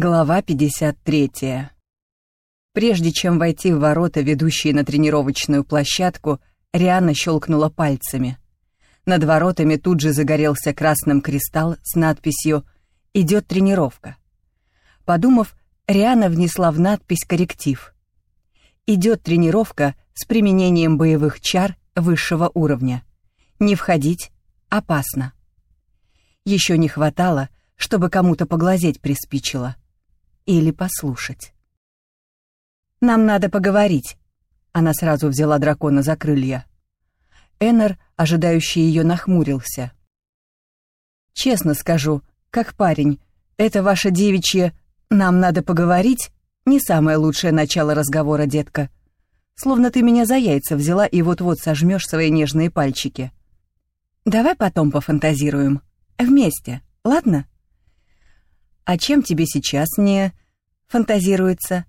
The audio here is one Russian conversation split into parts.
Глава 53. Прежде чем войти в ворота, ведущие на тренировочную площадку, Риана щелкнула пальцами. Над воротами тут же загорелся красным кристалл с надписью «Идет тренировка». Подумав, Риана внесла в надпись корректив. «Идет тренировка с применением боевых чар высшего уровня. Не входить опасно». Еще не хватало, чтобы кому-то поглазеть приспичило. Или послушать. «Нам надо поговорить», — она сразу взяла дракона за крылья. Эннер, ожидающий ее, нахмурился. «Честно скажу, как парень, это ваше девичье «нам надо поговорить» не самое лучшее начало разговора, детка. Словно ты меня за яйца взяла и вот-вот сожмешь свои нежные пальчики. Давай потом пофантазируем. Вместе, ладно? А чем тебе сейчас не фантазируется?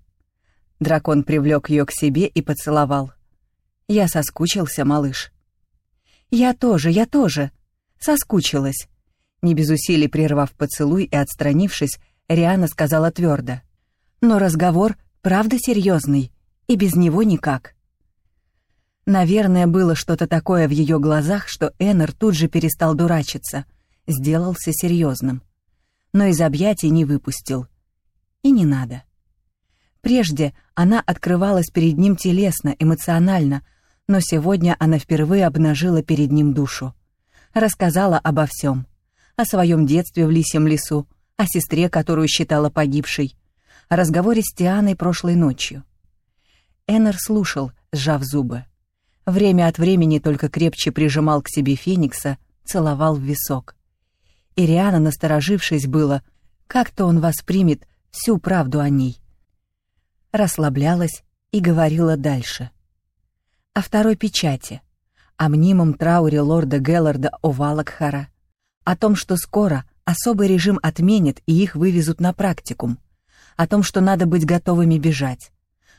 Дракон привлек ее к себе и поцеловал. Я соскучился, малыш. Я тоже, я тоже. Соскучилась. Не без усилий прервав поцелуй и отстранившись, Риана сказала твердо. Но разговор правда серьезный, и без него никак. Наверное, было что-то такое в ее глазах, что Эннер тут же перестал дурачиться — сделался серьезным. Но из объятий не выпустил. И не надо. Прежде она открывалась перед ним телесно, эмоционально, но сегодня она впервые обнажила перед ним душу. Рассказала обо всем. О своем детстве в Лисьем лесу, о сестре, которую считала погибшей, о разговоре с Тианой прошлой ночью. Эннер слушал, сжав зубы. Время от времени только крепче прижимал к себе Феникса, целовал в висок. Ириана, насторожившись было, как-то он воспримет всю правду о ней. Расслаблялась и говорила дальше. О второй печати, о мнимом трауре лорда Гелларда Овалакхара, о том, что скоро особый режим отменят и их вывезут на практикум, о том, что надо быть готовыми бежать,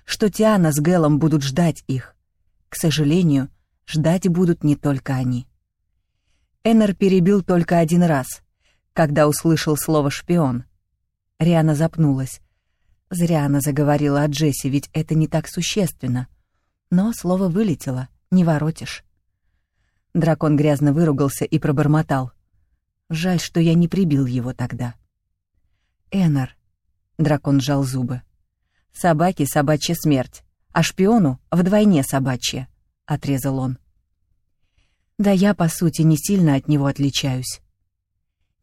что Тиана с Гелом будут ждать их. К сожалению, ждать будут не только они. Эннер перебил только один раз, когда услышал слово «шпион». Риана запнулась. Зря она заговорила о Джесси, ведь это не так существенно. Но слово вылетело, не воротишь. Дракон грязно выругался и пробормотал. Жаль, что я не прибил его тогда. Эннер. Дракон сжал зубы. Собаке собачья смерть, а шпиону вдвойне собачья, отрезал он. Да я, по сути, не сильно от него отличаюсь.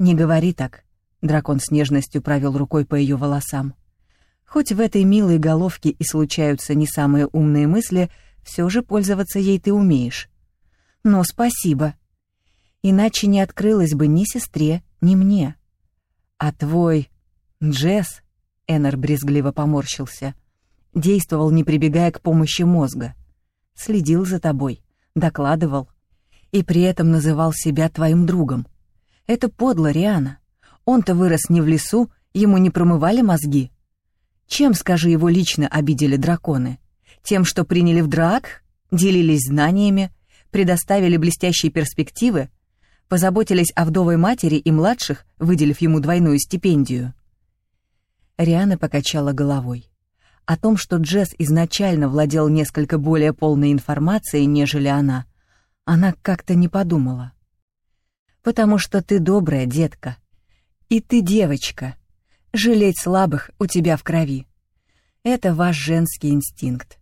Не говори так. Дракон с нежностью провел рукой по ее волосам. Хоть в этой милой головке и случаются не самые умные мысли, все же пользоваться ей ты умеешь. Но спасибо. Иначе не открылась бы ни сестре, ни мне. А твой... Джесс, Эннер брезгливо поморщился, действовал, не прибегая к помощи мозга. Следил за тобой, докладывал, и при этом называл себя твоим другом. Это подло, Риана. Он-то вырос не в лесу, ему не промывали мозги. Чем, скажи, его лично обидели драконы? Тем, что приняли в драк, делились знаниями, предоставили блестящие перспективы, позаботились о вдовой матери и младших, выделив ему двойную стипендию. Риана покачала головой. О том, что Джесс изначально владел несколько более полной информацией, нежели она, она как-то не подумала. «Потому что ты добрая, детка. И ты девочка. Жалеть слабых у тебя в крови. Это ваш женский инстинкт».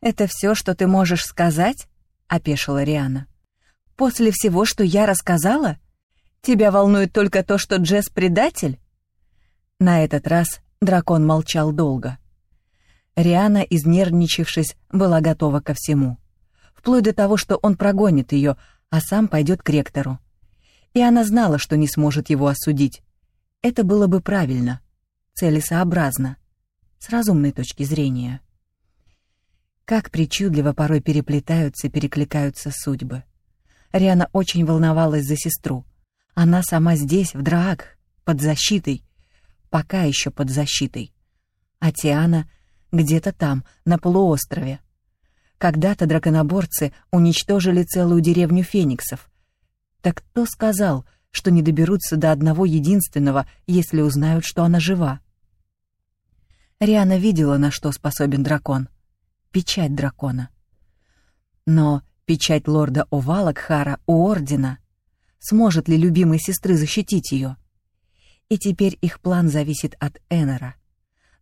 «Это все, что ты можешь сказать?» — опешила Риана. «После всего, что я рассказала? Тебя волнует только то, что Джесс предатель?» На этот раз дракон молчал долго. Риана, изнервничавшись, была готова ко всему вплоть до того, что он прогонит ее, а сам пойдет к ректору. И она знала, что не сможет его осудить. Это было бы правильно, целесообразно, с разумной точки зрения. Как причудливо порой переплетаются, перекликаются судьбы. Риана очень волновалась за сестру. Она сама здесь, в Драак, под защитой. Пока еще под защитой. А Тиана где-то там, на полуострове. Когда-то драконоборцы уничтожили целую деревню фениксов. Так кто сказал, что не доберутся до одного единственного, если узнают, что она жива? Риана видела, на что способен дракон. Печать дракона. Но печать лорда Овалакхара у Ордена. Сможет ли любимой сестры защитить ее? И теперь их план зависит от Эннера.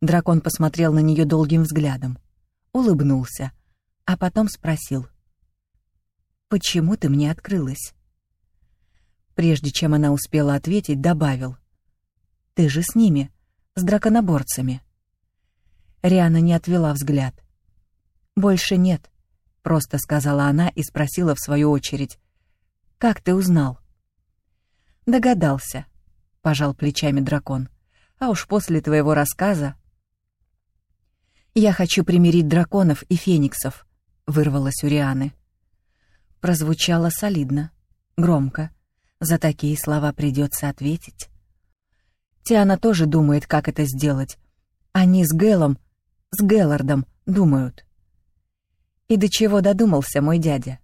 Дракон посмотрел на нее долгим взглядом, улыбнулся, а потом спросил. «Почему ты мне открылась?» Прежде чем она успела ответить, добавил. «Ты же с ними, с драконоборцами». Риана не отвела взгляд. «Больше нет», — просто сказала она и спросила в свою очередь. «Как ты узнал?» «Догадался», — пожал плечами дракон. «А уж после твоего рассказа «Я хочу примирить драконов и фениксов», — вырвалось у Рианы. Прозвучало солидно, громко. За такие слова придется ответить. Тиана тоже думает, как это сделать. Они с Гэлом, с Гэллардом думают. И до чего додумался мой дядя?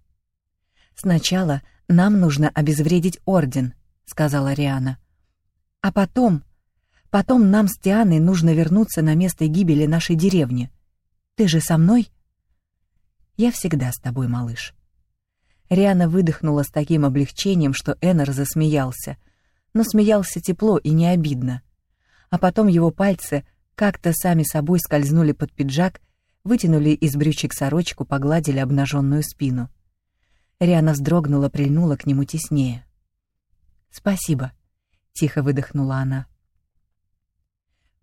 «Сначала нам нужно обезвредить Орден», — сказала Риана. «А потом...» Потом нам с Тианой нужно вернуться на место гибели нашей деревни. Ты же со мной?» «Я всегда с тобой, малыш». Риана выдохнула с таким облегчением, что Эннер засмеялся. Но смеялся тепло и не обидно. А потом его пальцы как-то сами собой скользнули под пиджак, вытянули из брючек сорочку, погладили обнаженную спину. Риана вздрогнула, прильнула к нему теснее. «Спасибо», — тихо выдохнула она.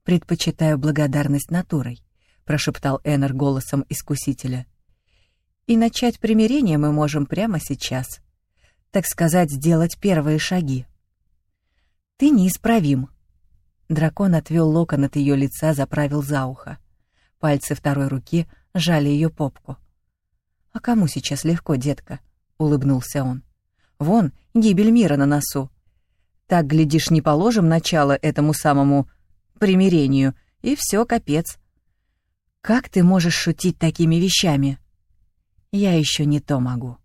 «Предпочитаю благодарность натурой», — прошептал Эннер голосом искусителя. «И начать примирение мы можем прямо сейчас. Так сказать, сделать первые шаги». «Ты неисправим». Дракон отвел локон от ее лица, заправил за ухо. Пальцы второй руки жали ее попку. «А кому сейчас легко, детка?» — улыбнулся он. «Вон, гибель мира на носу. Так, глядишь, не положим начало этому самому примирению, и все, капец. Как ты можешь шутить такими вещами? Я еще не то могу.